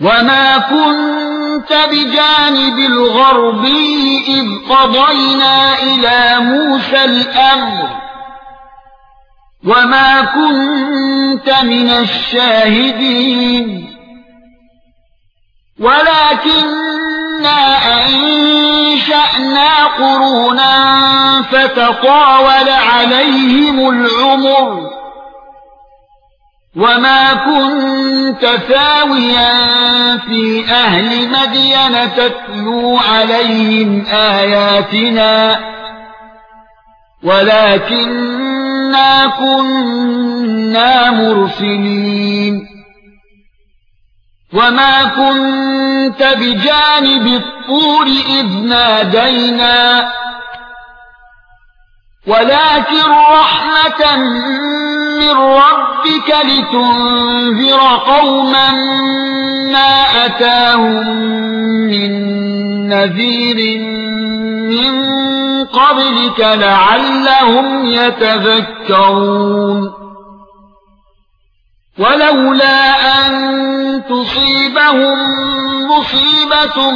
وما كنت بجانب الغربي اذ قضينا إلى موسى الامر وما كنت من الشاهدين ولكننا انشأنا قرونا فتطاول عليهم العمر وما كنت ثاويا في أهل مدين تتلو عليهم اياتنا ولكننا كنا مرسلين وما كنت بجانب الطور اذ نادينا ولكن رحمه ربك لتنذر قوما ما اتاهم من نذير من قبلك لعلهم يتذكرون ولولا أن تصيبهم مصيبة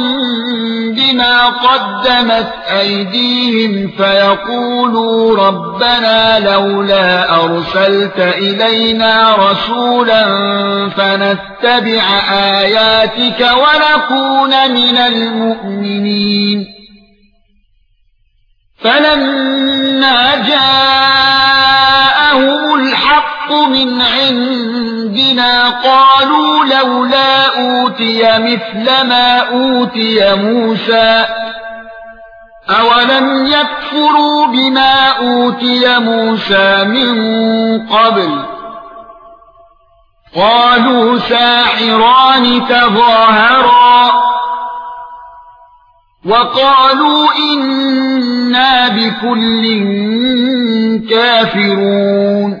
بما قدمت أيديهم فيقولوا ربنا لولا أرسلت إلينا رسولا فنتبع آياتك ونكون من المؤمنين. فلما جاءهم الحق من عندنا قالوا لولا أوتي مثل ما أوتي موسى أولم يكفروا بما أوتي موسى من قبل قالوا ساحران تظاهرا وقالوا إنا بكل كافرون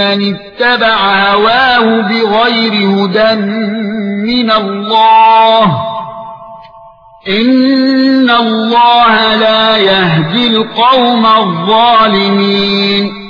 اتبع هواه بغير هدى من الله. إن الله لا يهدي القوم الظالمين.